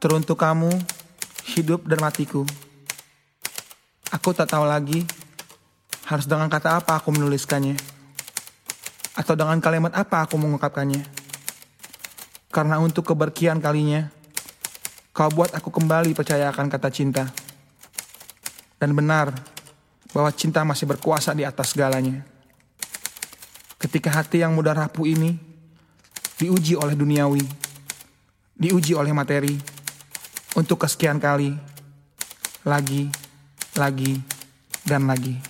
Teruntuk kamu, hidup dan matiku. Aku tak tahu lagi harus dengan kata apa aku menuliskannya. Atau dengan kalimat apa aku mengungkapkannya. Karena untuk keberkian kalinya, kau buat aku kembali percaya akan kata cinta. Dan benar bahwa cinta masih berkuasa di atas segalanya. Ketika hati yang mudah rapuh ini diuji oleh duniawi, diuji oleh materi, untuk kesekian kali, lagi, lagi, dan lagi.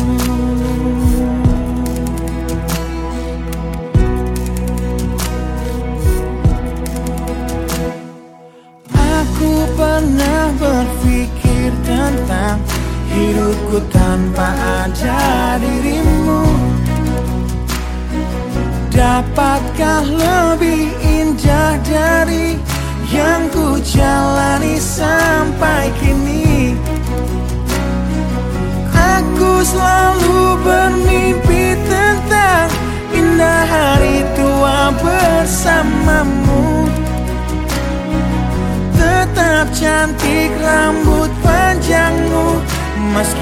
hidupku tanpa ada dirimu. Dapatkah lebih indah dari yang ku jalani sampai kini? Aku selalu bermimpi tentang indah hari tua bersamamu. Tetap cantik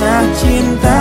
Sisa cintaku